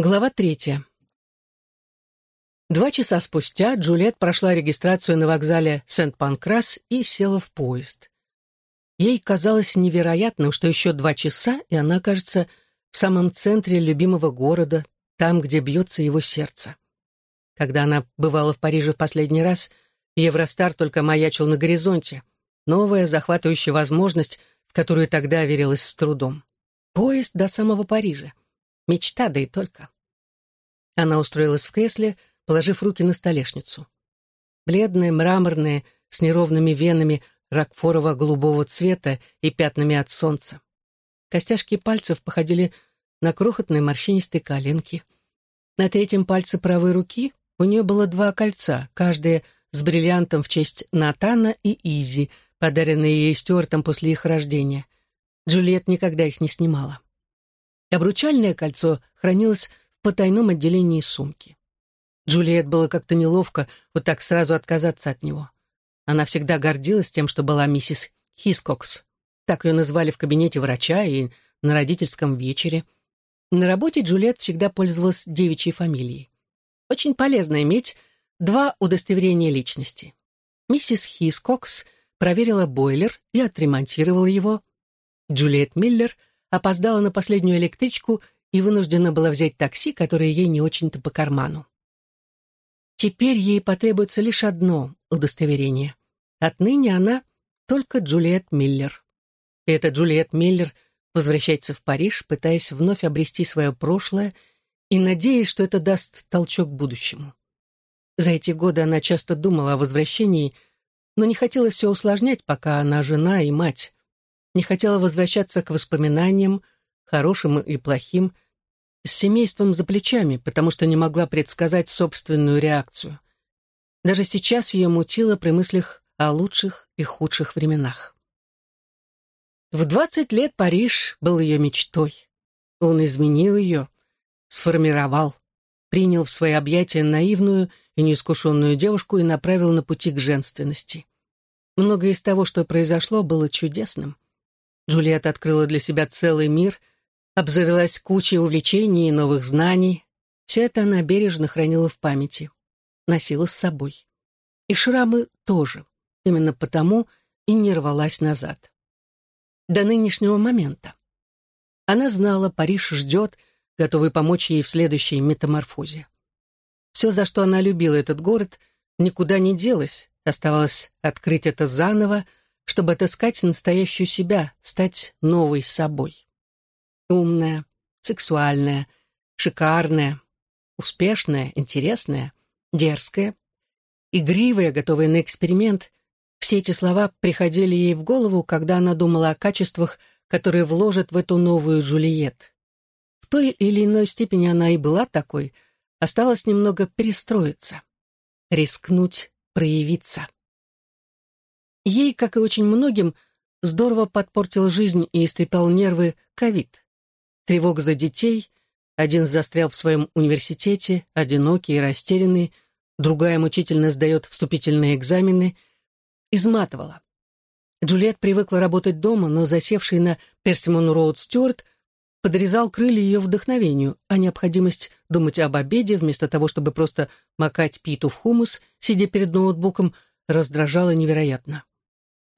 Глава третья. Два часа спустя Джульет прошла регистрацию на вокзале Сент-Панкрас и села в поезд. Ей казалось невероятным, что еще два часа, и она окажется в самом центре любимого города, там, где бьется его сердце. Когда она бывала в Париже в последний раз, Евростар только маячил на горизонте. Новая захватывающая возможность, в которую тогда верилась с трудом. Поезд до самого Парижа. Мечта, да и только. Она устроилась в кресле, положив руки на столешницу. Бледная, мраморная, с неровными венами ракфорово-голубого цвета и пятнами от солнца. Костяшки пальцев походили на крохотные морщинистые коленки. На третьем пальце правой руки у нее было два кольца, каждое с бриллиантом в честь Натана и Изи, подаренные ей Стюартом после их рождения. Джульет никогда их не снимала. Обручальное кольцо хранилось в потайном отделении сумки. Джульет было как-то неловко вот так сразу отказаться от него. Она всегда гордилась тем, что была миссис Хискокс. Так ее назвали в кабинете врача и на родительском вечере. На работе Джульет всегда пользовалась девичьей фамилией. Очень полезно иметь два удостоверения личности. Миссис Хискокс проверила бойлер и отремонтировала его. Джульет Миллер опоздала на последнюю электричку и вынуждена была взять такси, которое ей не очень-то по карману. Теперь ей потребуется лишь одно удостоверение. Отныне она только Джульет Миллер. И эта Джульет Миллер возвращается в Париж, пытаясь вновь обрести свое прошлое и надеясь, что это даст толчок будущему. За эти годы она часто думала о возвращении, но не хотела все усложнять, пока она жена и мать не хотела возвращаться к воспоминаниям, хорошим и плохим, с семейством за плечами, потому что не могла предсказать собственную реакцию. Даже сейчас ее мутило при мыслях о лучших и худших временах. В двадцать лет Париж был ее мечтой. Он изменил ее, сформировал, принял в свои объятия наивную и неискушенную девушку и направил на пути к женственности. Многое из того, что произошло, было чудесным. Джульет открыла для себя целый мир, обзавелась кучей увлечений и новых знаний. Все это она бережно хранила в памяти, носила с собой. И шрамы тоже, именно потому и не рвалась назад. До нынешнего момента. Она знала, Париж ждет, готовый помочь ей в следующей метаморфозе. Все, за что она любила этот город, никуда не делось, оставалось открыть это заново, чтобы отыскать настоящую себя, стать новой собой. Умная, сексуальная, шикарная, успешная, интересная, дерзкая, игривая, готовая на эксперимент. Все эти слова приходили ей в голову, когда она думала о качествах, которые вложат в эту новую Джульет. В той или иной степени она и была такой, осталось немного перестроиться, рискнуть, проявиться. Ей, как и очень многим, здорово подпортил жизнь и истрепал нервы ковид. Тревога за детей, один застрял в своем университете, одинокий и растерянный, другая мучительно сдает вступительные экзамены, изматывала. Джульет привыкла работать дома, но засевший на Персимон-Роуд Стюарт подрезал крылья ее вдохновению, а необходимость думать об обеде, вместо того, чтобы просто макать питу в хумус, сидя перед ноутбуком, раздражала невероятно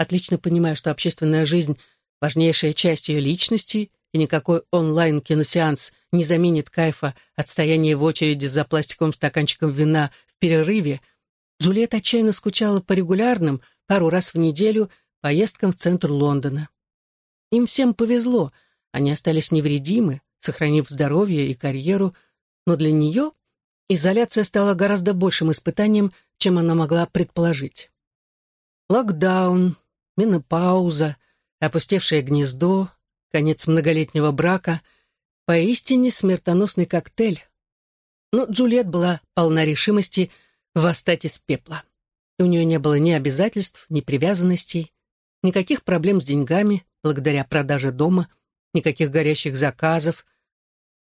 отлично понимая, что общественная жизнь — важнейшая часть ее личности, и никакой онлайн-киносеанс не заменит кайфа от стояния в очереди за пластиковым стаканчиком вина в перерыве, Джульетта отчаянно скучала по регулярным, пару раз в неделю, поездкам в центр Лондона. Им всем повезло, они остались невредимы, сохранив здоровье и карьеру, но для нее изоляция стала гораздо большим испытанием, чем она могла предположить. Локдаун, менопауза, опустевшее гнездо, конец многолетнего брака, поистине смертоносный коктейль. Но Джульет была полна решимости восстать из пепла. У нее не было ни обязательств, ни привязанностей, никаких проблем с деньгами, благодаря продаже дома, никаких горящих заказов.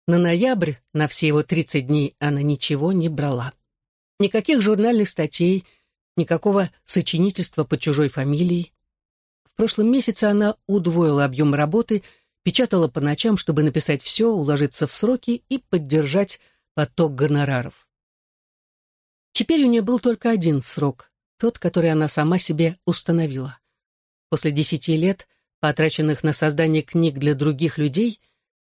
На ноябрь, на все его 30 дней, она ничего не брала. Никаких журнальных статей, никакого сочинительства по чужой фамилии. Прошлом месяце она удвоила объем работы, печатала по ночам, чтобы написать все, уложиться в сроки и поддержать поток гонораров. Теперь у нее был только один срок, тот, который она сама себе установила. После десяти лет, потраченных на создание книг для других людей,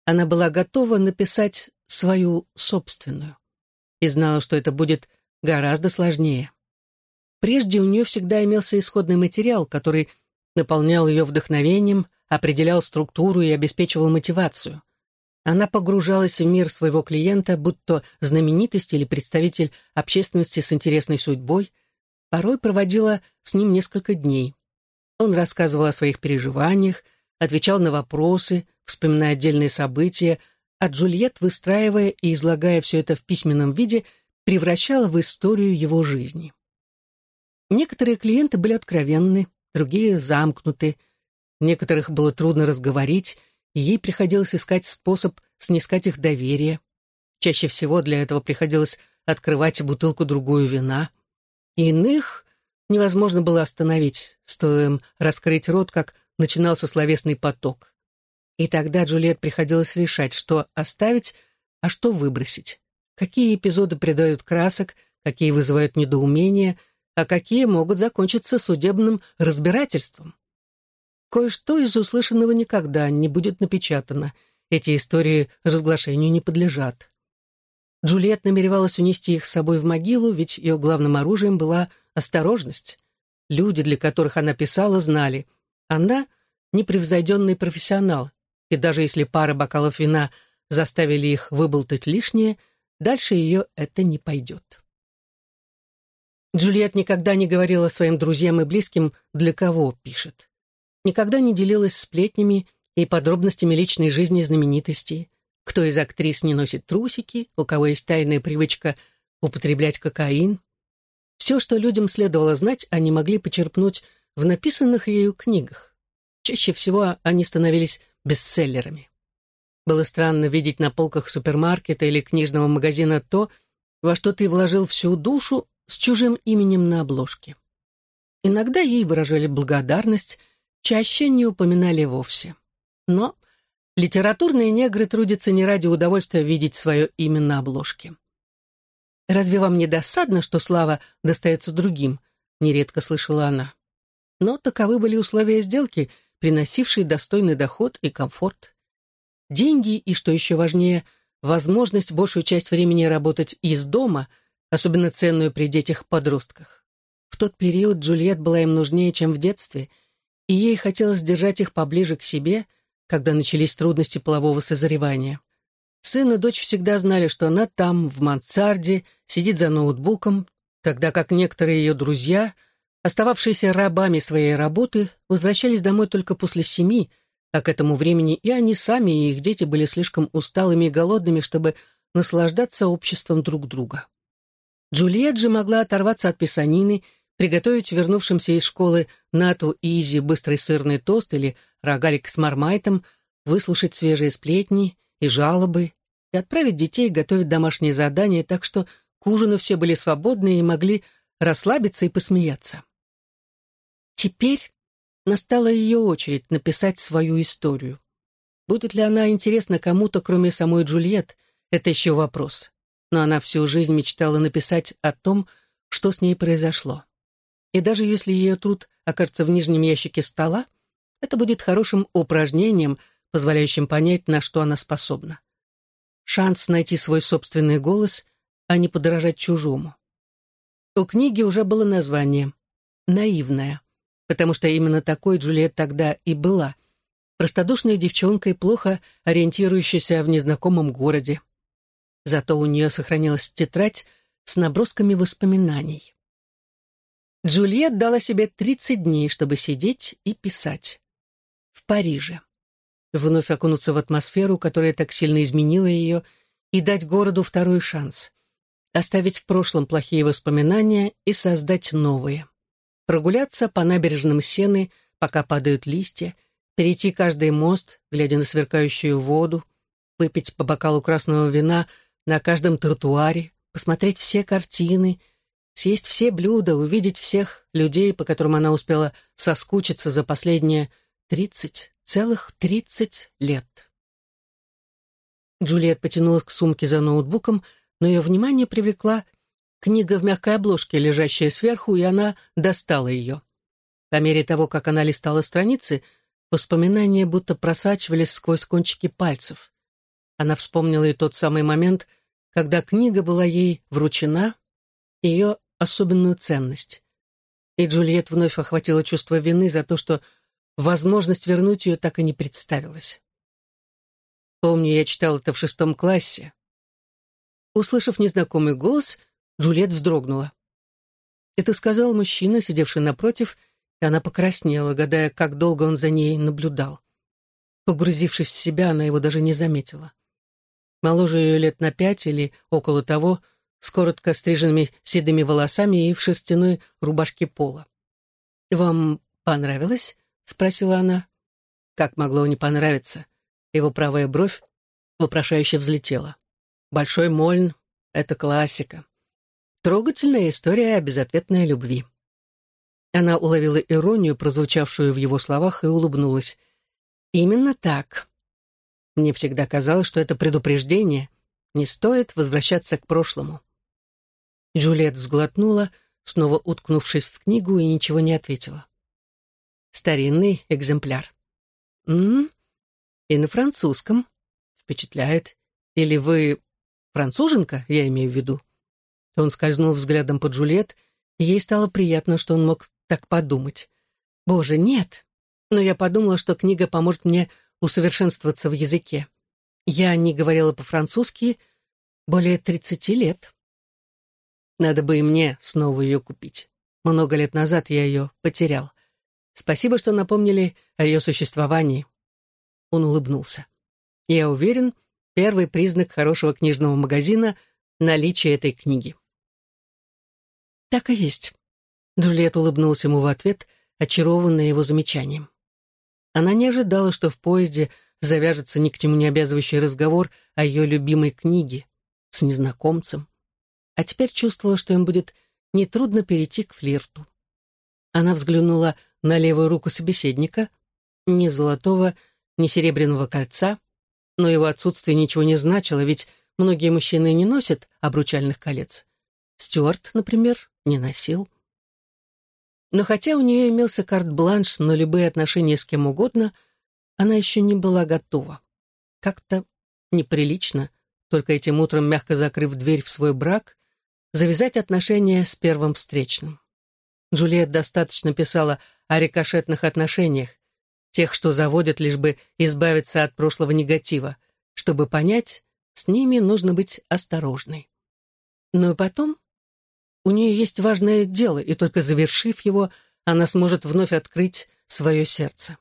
она была готова написать свою собственную. И знала, что это будет гораздо сложнее. Прежде у нее всегда имелся исходный материал, который наполнял ее вдохновением, определял структуру и обеспечивал мотивацию. Она погружалась в мир своего клиента, будь то знаменитость или представитель общественности с интересной судьбой, порой проводила с ним несколько дней. Он рассказывал о своих переживаниях, отвечал на вопросы, вспоминая отдельные события, а Джульет, выстраивая и излагая все это в письменном виде, превращала в историю его жизни. Некоторые клиенты были откровенны, другие — замкнуты, некоторых было трудно разговорить, и ей приходилось искать способ снискать их доверие. Чаще всего для этого приходилось открывать бутылку-другую вина. И иных невозможно было остановить, стоя им раскрыть рот, как начинался словесный поток. И тогда Джульет приходилось решать, что оставить, а что выбросить. Какие эпизоды придают красок, какие вызывают недоумение, а какие могут закончиться судебным разбирательством. Кое-что из услышанного никогда не будет напечатано. Эти истории разглашению не подлежат. Джульет намеревалась унести их с собой в могилу, ведь ее главным оружием была осторожность. Люди, для которых она писала, знали. Она — непревзойденный профессионал, и даже если пара бокалов вина заставили их выболтать лишнее, дальше ее это не пойдет. Джульет никогда не говорила своим друзьям и близким, для кого пишет никогда не делилась сплетнями и подробностями личной жизни знаменитостей, кто из актрис не носит трусики, у кого есть тайная привычка употреблять кокаин. Все, что людям следовало знать, они могли почерпнуть в написанных ею книгах. Чаще всего они становились бестселлерами. Было странно видеть на полках супермаркета или книжного магазина то, во что ты вложил всю душу с чужим именем на обложке. Иногда ей выражали благодарность – чаще не упоминали вовсе. Но литературные негры трудятся не ради удовольствия видеть свое имя на обложке. «Разве вам не досадно, что слава достается другим?» — нередко слышала она. Но таковы были условия сделки, приносившие достойный доход и комфорт. Деньги и, что еще важнее, возможность большую часть времени работать из дома, особенно ценную при детях-подростках. В тот период Джульет была им нужнее, чем в детстве — и ей хотелось держать их поближе к себе, когда начались трудности полового созревания. Сын и дочь всегда знали, что она там, в мансарде, сидит за ноутбуком, тогда как некоторые ее друзья, остававшиеся рабами своей работы, возвращались домой только после семи, а к этому времени и они сами, и их дети были слишком усталыми и голодными, чтобы наслаждаться обществом друг друга. Джульет же могла оторваться от писанины приготовить вернувшимся из школы Нату и Изи быстрый сырный тост или рогалик с мармайтом, выслушать свежие сплетни и жалобы и отправить детей готовить домашние задания, так что к ужину все были свободны и могли расслабиться и посмеяться. Теперь настала ее очередь написать свою историю. Будет ли она интересна кому-то, кроме самой Джульет, это еще вопрос. Но она всю жизнь мечтала написать о том, что с ней произошло. И даже если ее труд окажется в нижнем ящике стола, это будет хорошим упражнением, позволяющим понять, на что она способна. Шанс найти свой собственный голос, а не подражать чужому. У книги уже было название «Наивная», потому что именно такой Джульет тогда и была, простодушной девчонкой, плохо ориентирующейся в незнакомом городе. Зато у нее сохранилась тетрадь с набросками воспоминаний. Джульет дала себе 30 дней, чтобы сидеть и писать. В Париже. Вновь окунуться в атмосферу, которая так сильно изменила ее, и дать городу второй шанс. Оставить в прошлом плохие воспоминания и создать новые. Прогуляться по набережным Сены, пока падают листья, перейти каждый мост, глядя на сверкающую воду, выпить по бокалу красного вина на каждом тротуаре, посмотреть все картины — съесть все блюда, увидеть всех людей, по которым она успела соскучиться за последние тридцать, целых тридцать лет. Джульет потянулась к сумке за ноутбуком, но ее внимание привлекла книга в мягкой обложке, лежащая сверху, и она достала ее. По мере того, как она листала страницы, воспоминания будто просачивались сквозь кончики пальцев. Она вспомнила и тот самый момент, когда книга была ей вручена, ее особенную ценность. И Джульет вновь охватило чувство вины за то, что возможность вернуть ее так и не представилась. Помню, я читал это в шестом классе. Услышав незнакомый голос, Джульет вздрогнула. Это сказал мужчина, сидевший напротив, и она покраснела, гадая, как долго он за ней наблюдал. Погрузившись в себя, она его даже не заметила. Моложе ее лет на пять или около того — с коротко стриженными седыми волосами и в шерстяной рубашке пола. «Вам понравилось?» — спросила она. Как могло не понравиться? Его правая бровь вопрошающе взлетела. «Большой Мольн — это классика. Трогательная история о безответной любви». Она уловила иронию, прозвучавшую в его словах, и улыбнулась. «Именно так. Мне всегда казалось, что это предупреждение. Не стоит возвращаться к прошлому». Джульет сглотнула, снова уткнувшись в книгу, и ничего не ответила. Старинный экземпляр. «М-м, и на французском. Впечатляет. Или вы француженка, я имею в виду?» Он скользнул взглядом по Джульет, и ей стало приятно, что он мог так подумать. «Боже, нет!» Но я подумала, что книга поможет мне усовершенствоваться в языке. Я не говорила по-французски более тридцати лет. Надо бы и мне снова ее купить. Много лет назад я ее потерял. Спасибо, что напомнили о ее существовании. Он улыбнулся. Я уверен, первый признак хорошего книжного магазина — наличие этой книги. Так и есть. Джульет улыбнулся ему в ответ, очарованная его замечанием. Она не ожидала, что в поезде завяжется ни к чему не обязывающий разговор о ее любимой книге с незнакомцем а теперь чувствовала, что им будет нетрудно перейти к флирту. Она взглянула на левую руку собеседника, ни золотого, ни серебряного кольца, но его отсутствие ничего не значило, ведь многие мужчины не носят обручальных колец. Стюарт, например, не носил. Но хотя у нее имелся карт-бланш на любые отношения с кем угодно, она еще не была готова. Как-то неприлично, только этим утром, мягко закрыв дверь в свой брак, завязать отношения с первым встречным. Джульет достаточно писала о рикошетных отношениях, тех, что заводят, лишь бы избавиться от прошлого негатива. Чтобы понять, с ними нужно быть осторожной. Но и потом у нее есть важное дело, и только завершив его, она сможет вновь открыть свое сердце.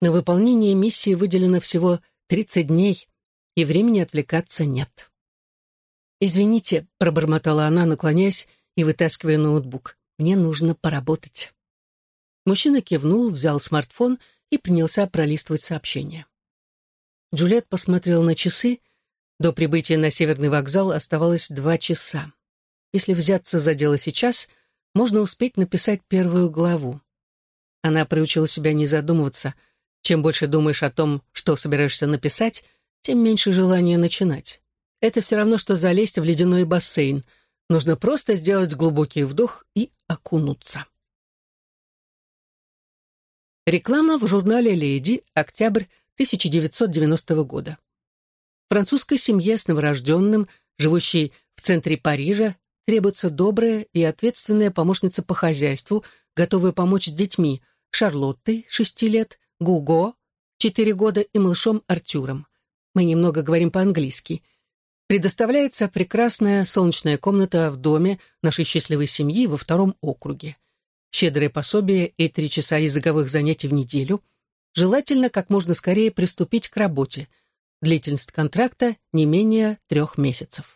На выполнение миссии выделено всего 30 дней, и времени отвлекаться нет. «Извините», — пробормотала она, наклоняясь и вытаскивая ноутбук. «Мне нужно поработать». Мужчина кивнул, взял смартфон и принялся пролистывать сообщения. Джульет посмотрела на часы. До прибытия на Северный вокзал оставалось два часа. Если взяться за дело сейчас, можно успеть написать первую главу. Она приучила себя не задумываться. Чем больше думаешь о том, что собираешься написать, тем меньше желания начинать. Это все равно, что залезть в ледяной бассейн. Нужно просто сделать глубокий вдох и окунуться. Реклама в журнале «Леди», октябрь 1990 года. Французской семье с новорожденным, живущей в центре Парижа, требуется добрая и ответственная помощница по хозяйству, готовая помочь с детьми Шарлоттой, 6 лет, Гуго, 4 года и малышом Артюром. Мы немного говорим по-английски – предоставляется прекрасная солнечная комната в доме нашей счастливой семьи во втором округе. Щедрое пособие и три часа языковых занятий в неделю. Желательно как можно скорее приступить к работе. Длительность контракта не менее трех месяцев.